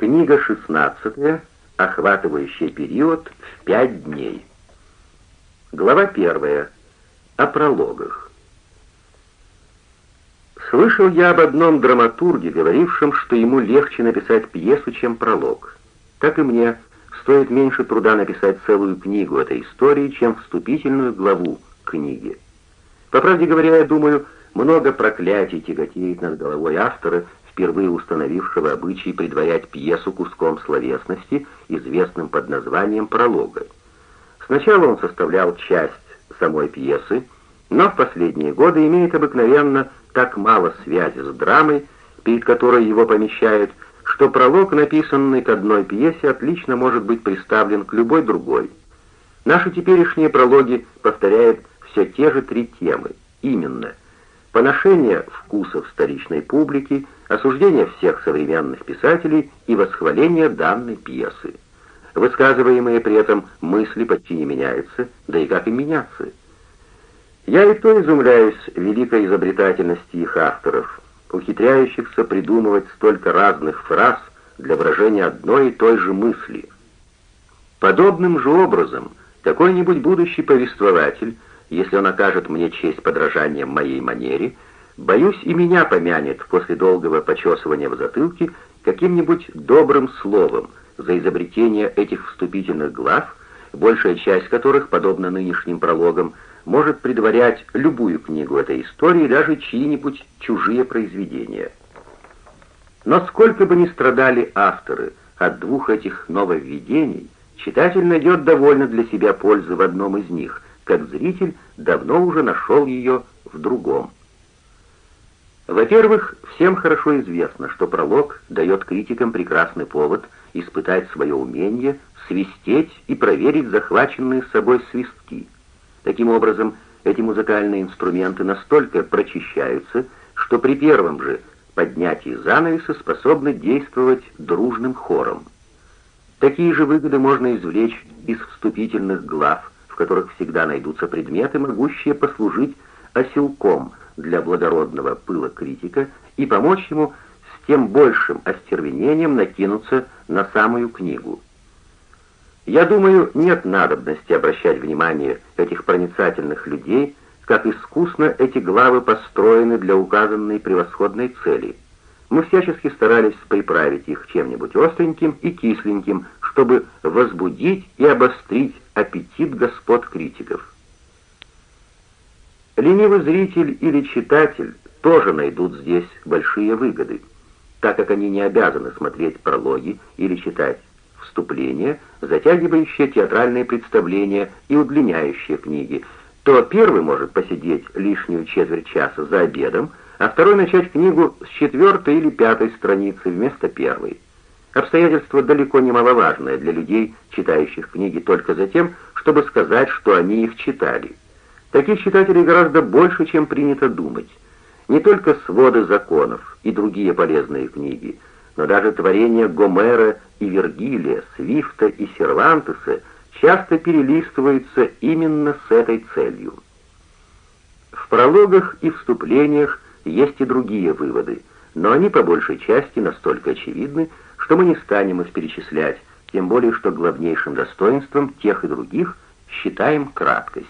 Книга 16, охватывающая период в пять дней. Глава 1. О прологах. Слышал я об одном драматурге, говорившем, что ему легче написать пьесу, чем пролог. Так и мне стоит меньше труда написать целую книгу этой истории, чем вступительную главу книги. По правде говоря, я думаю, много проклятий тяготеет над головой автора, впервые установившего обычай предварять пьесу куском словесности, известным под названием пролога. Сначала он составлял часть самой пьесы, но в последние годы имеет обыкновенно так мало связи с драмой, перед которой его помещают, что пролог, написанный к одной пьесе, отлично может быть приставлен к любой другой. Наши теперешние прологи повторяют все те же три темы, именно поношение вкусов столичной публики, осуждение всех современных писателей и восхваление данной пьесы. Высказываемые при этом мысли почти не меняются, да и как им меняться. Я и то изумляюсь великой изобретательности их авторов, ухитряющихся придумывать столько разных фраз для выражения одной и той же мысли. Подобным же образом какой-нибудь будущий повествователь если он окажет мне честь подражания моей манере, боюсь, и меня помянет после долгого почесывания в затылке каким-нибудь добрым словом за изобретение этих вступительных глав, большая часть которых, подобно нынешним прологам, может предварять любую книгу этой истории, даже чьи-нибудь чужие произведения. Но сколько бы ни страдали авторы от двух этих нововведений, читатель найдет довольно для себя пользы в одном из них – как зритель давно уже нашел ее в другом. Во-первых, всем хорошо известно, что пролог дает критикам прекрасный повод испытать свое умение, свистеть и проверить захваченные с собой свистки. Таким образом, эти музыкальные инструменты настолько прочищаются, что при первом же поднятии занавеса способны действовать дружным хором. Такие же выгоды можно извлечь из вступительных глав, которых всегда найдутся предметы, могущие послужить оселком для благородного пыла критика и помочь ему с тем большим остервенением накинуться на самую книгу. Я думаю, нет надобности обращать внимание этих проницательных людей, как искусно эти главы построены для указанной превосходной цели. Мы всячески старались приправить их чем-нибудь остреньким и кисленьким, чтобы возбудить и обострить аппетит господ критиков. Ленивый зритель или читатель тоже найдут здесь большие выгоды, так как они не обязаны смотреть прологи или читать вступления, затягивающие театральные представления и удлиняющие книги, то первый может посидеть лишнюю четверть часа за обедом, а второй начать книгу с четвертой или пятой страницы вместо первой. Обстоятельство далеко не маловажное для людей, читающих книги только за тем, чтобы сказать, что они их читали. Таких читателей гораздо больше, чем принято думать. Не только своды законов и другие полезные книги, но даже творения Гомера и Вергилия, Свифта и Сервантеса часто перелистываются именно с этой целью. В прологах и вступлениях есть и другие выводы, но они по большей части настолько очевидны, что мы не станем их перечислять, тем более что главнейшим достоинством тех и других считаем краткость.